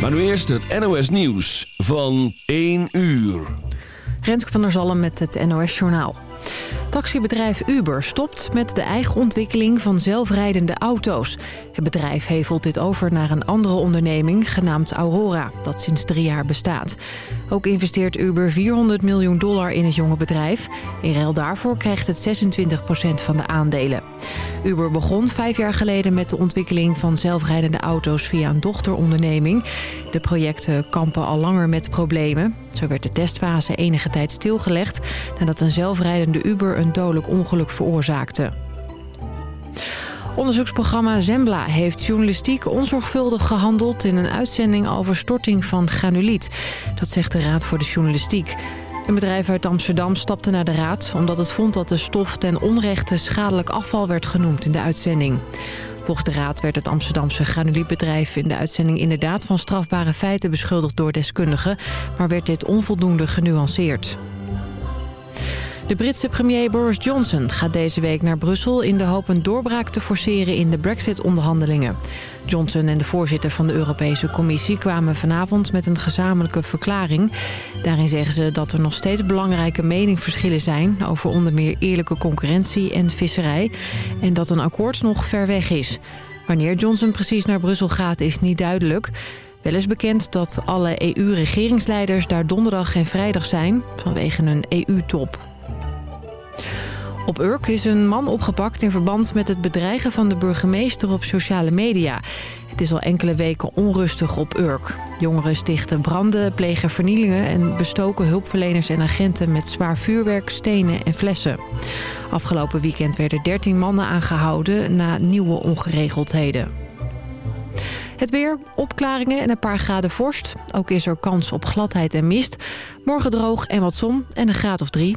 Maar nu eerst het NOS Nieuws van 1 uur. Renske van der Zalm met het NOS Journaal. Taxibedrijf Uber stopt met de eigen ontwikkeling van zelfrijdende auto's. Het bedrijf hevelt dit over naar een andere onderneming genaamd Aurora, dat sinds drie jaar bestaat. Ook investeert Uber 400 miljoen dollar in het jonge bedrijf. In ruil daarvoor krijgt het 26% van de aandelen. Uber begon vijf jaar geleden met de ontwikkeling van zelfrijdende auto's via een dochteronderneming. De projecten kampen al langer met problemen. Zo werd de testfase enige tijd stilgelegd nadat een zelfrijdende Uber een dodelijk ongeluk veroorzaakte. Onderzoeksprogramma Zembla heeft journalistiek onzorgvuldig gehandeld... in een uitzending over storting van granuliet. Dat zegt de Raad voor de Journalistiek. Een bedrijf uit Amsterdam stapte naar de raad... omdat het vond dat de stof ten onrechte schadelijk afval werd genoemd in de uitzending. Volgens de raad werd het Amsterdamse granulietbedrijf in de uitzending inderdaad van strafbare feiten beschuldigd door deskundigen, maar werd dit onvoldoende genuanceerd. De Britse premier Boris Johnson gaat deze week naar Brussel... in de hoop een doorbraak te forceren in de brexit-onderhandelingen. Johnson en de voorzitter van de Europese Commissie kwamen vanavond met een gezamenlijke verklaring. Daarin zeggen ze dat er nog steeds belangrijke meningsverschillen zijn... over onder meer eerlijke concurrentie en visserij... en dat een akkoord nog ver weg is. Wanneer Johnson precies naar Brussel gaat is niet duidelijk... Wel is bekend dat alle EU-regeringsleiders daar donderdag en vrijdag zijn... vanwege een EU-top. Op Urk is een man opgepakt in verband met het bedreigen van de burgemeester op sociale media. Het is al enkele weken onrustig op Urk. Jongeren stichten branden, plegen vernielingen en bestoken hulpverleners en agenten met zwaar vuurwerk, stenen en flessen. Afgelopen weekend werden 13 mannen aangehouden na nieuwe ongeregeldheden. Het weer, opklaringen en een paar graden vorst. Ook is er kans op gladheid en mist. Morgen droog en wat zon en een graad of drie.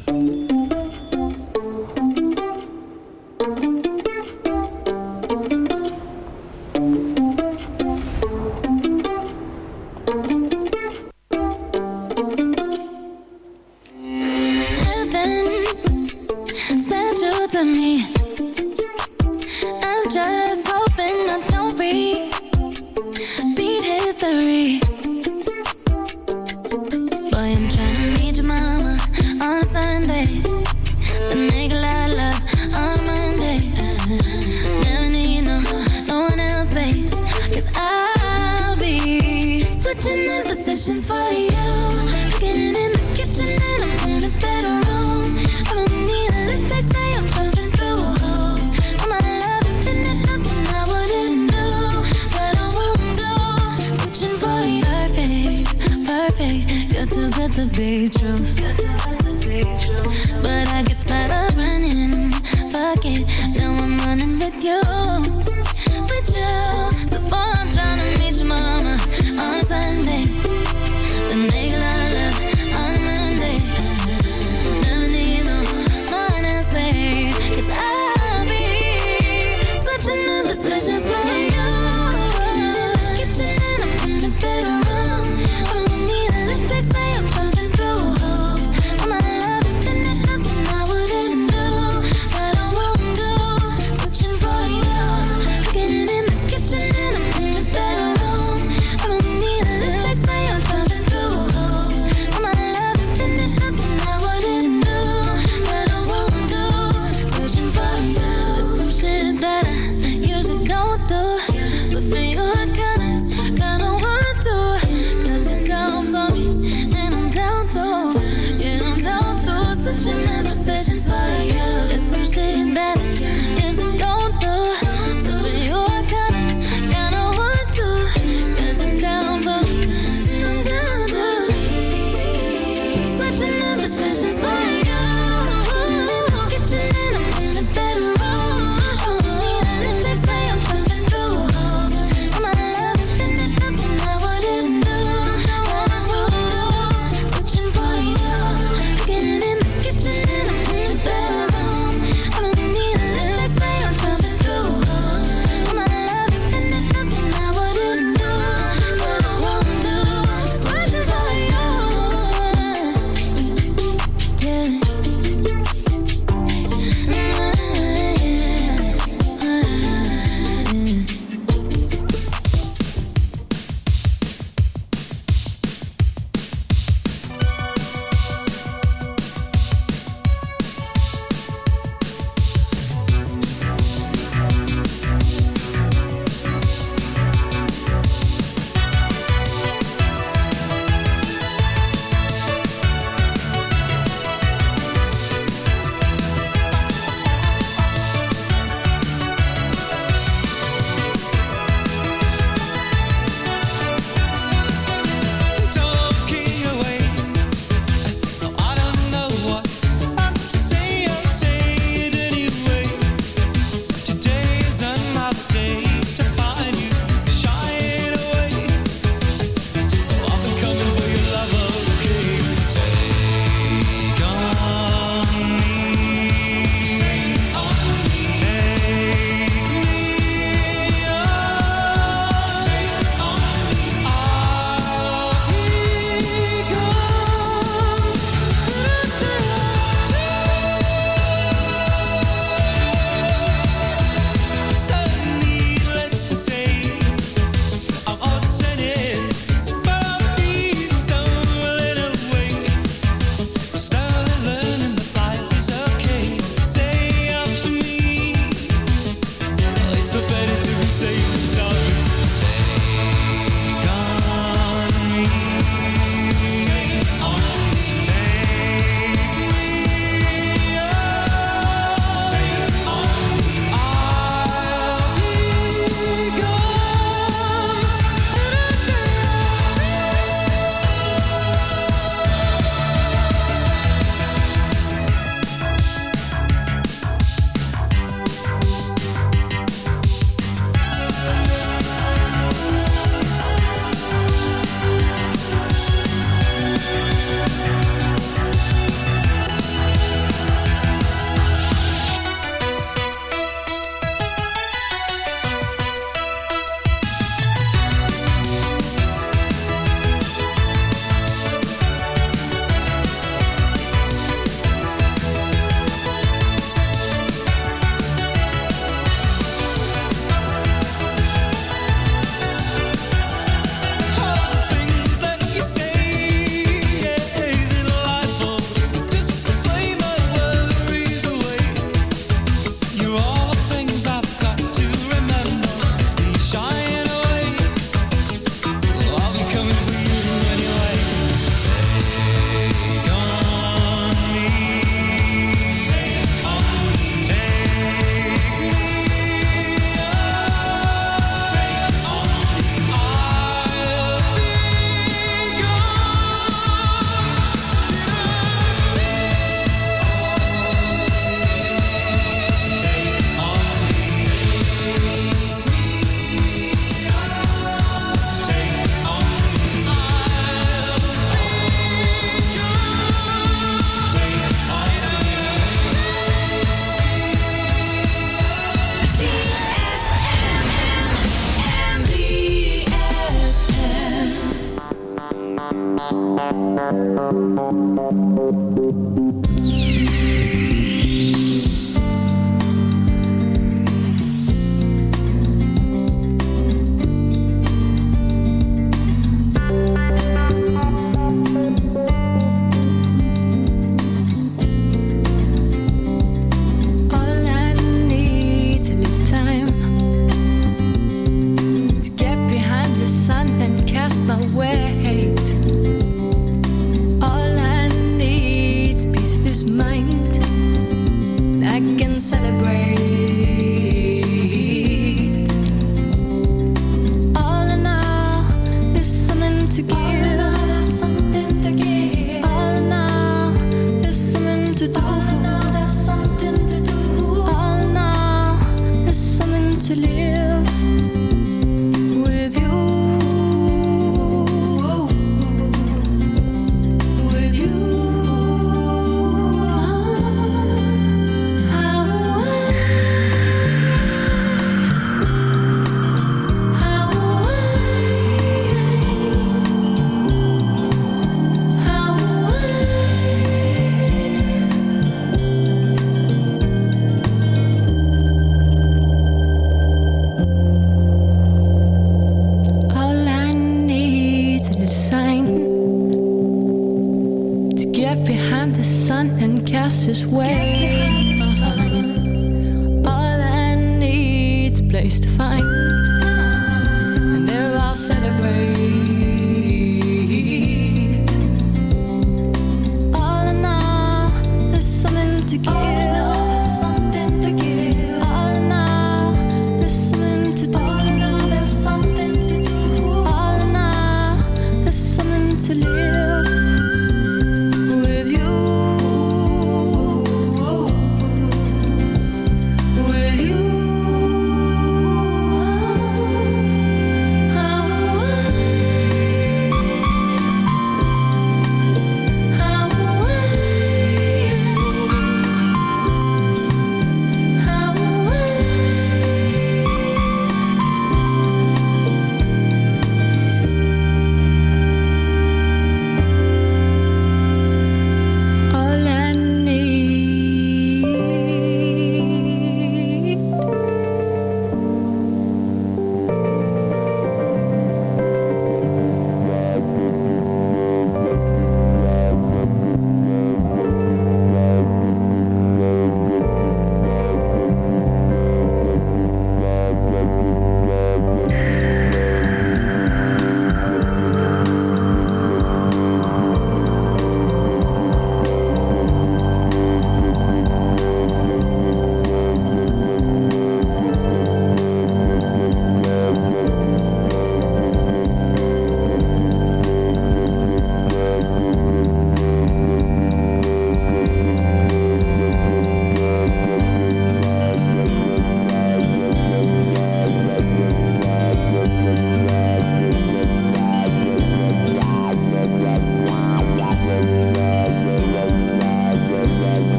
But I get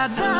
я дам.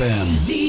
ZFM.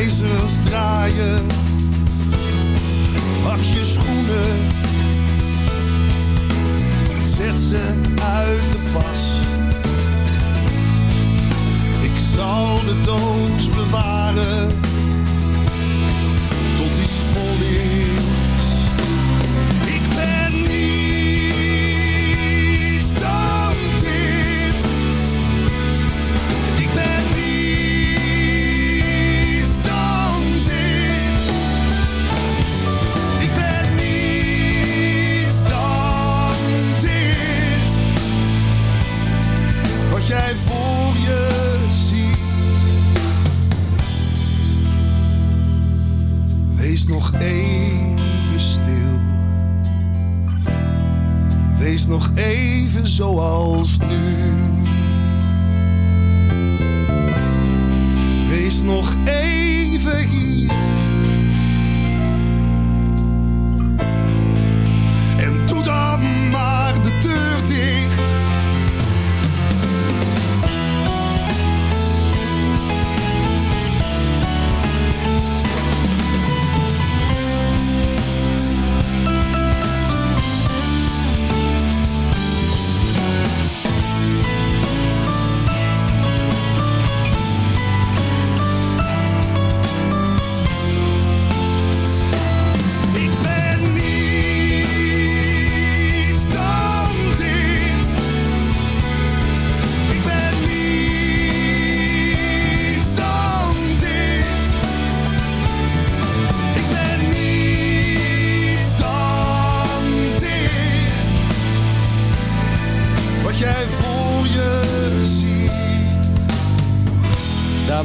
Wijzers draaien. Pak je schoenen. Zet ze uit de pas. Ik zal de doos bewaren.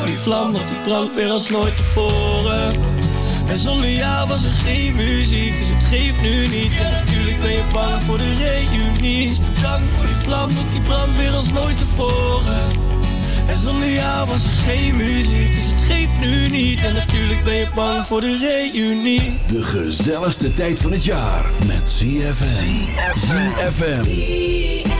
Voor die vlam, want die brandt weer als nooit tevoren. En zonder jou was er geen muziek, dus het geeft nu niet. En natuurlijk ben je bang voor de reunie. Bedankt voor die vlam, want die brandt weer als nooit tevoren. En zonder jou was er geen muziek, dus het geeft nu niet. En natuurlijk ben je bang voor de reunie. De gezelligste tijd van het jaar met ZFM. ZFM.